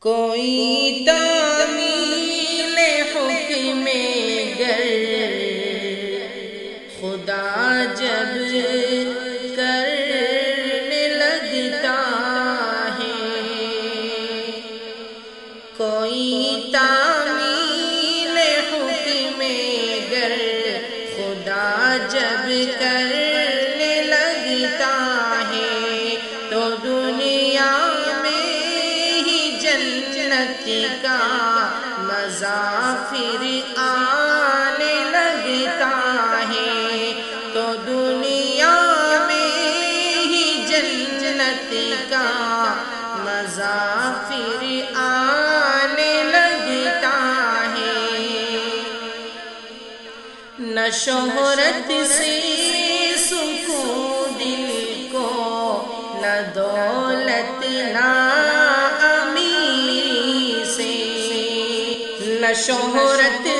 کوئی تعمیل حکم گر۔ خدا جب کرنے لگتا ہے۔ کوئی تعمیل حکم گر۔ خدا جب کرنے شہرت سے سکون دل کو نہ دولت نہ شہرت سے۔ سکو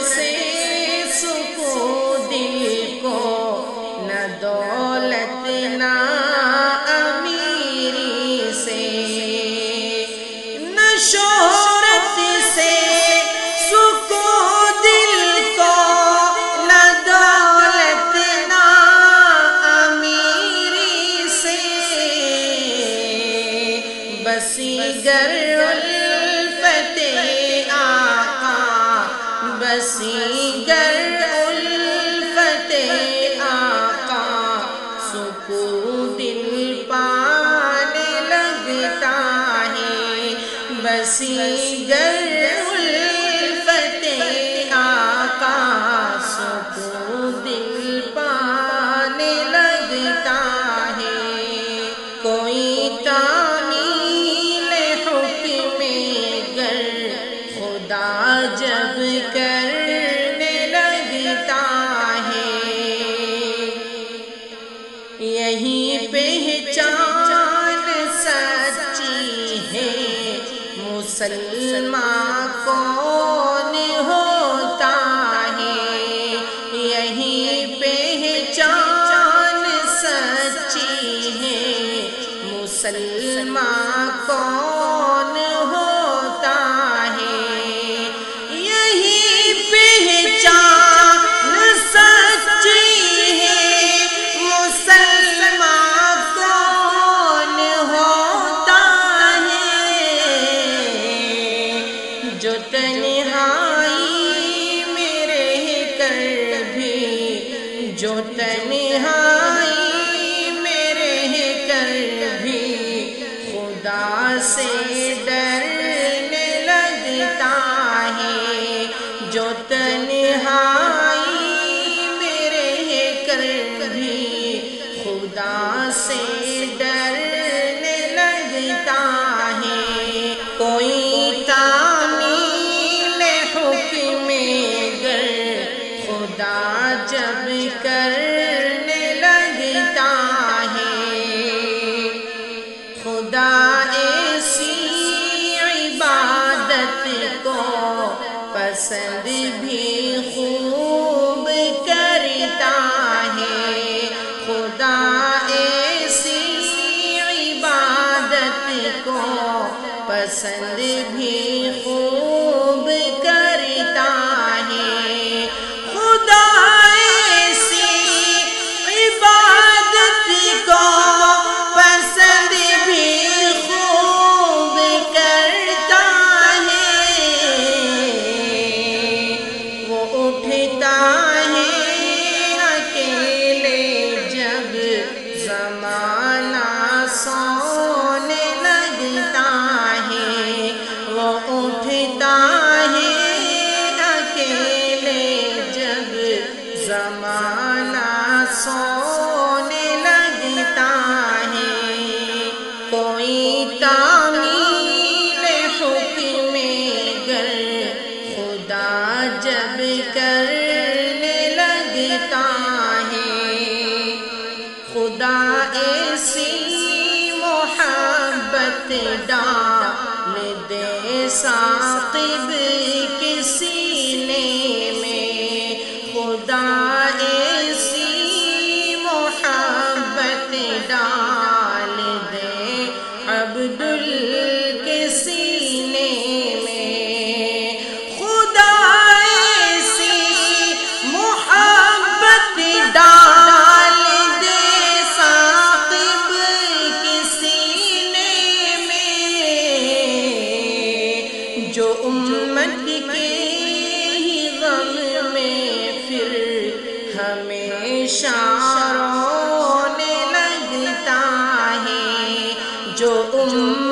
بسی آقا گر الفت آقا سکو دل پانے لگتا ہے بسی گر الفت پہچان سچی ہے۔ مسلمان کون ہوتا ہے؟ یہی پہچان سچی ہے۔ مسلمان سے ڈرنے لگتا ہے، جو تنہائی میرے کر بھی خدا سے ڈرنے لگتا ہے۔ کوئی جب کرنے پسند بھی خوب کرتا ہے۔ خدا ایسی عبادت کو پسند بھی ڈال دے ساقب کسی جو امت کے ہی غم میں پھر ہمیشہ رونے لگتا ہے۔ جو امت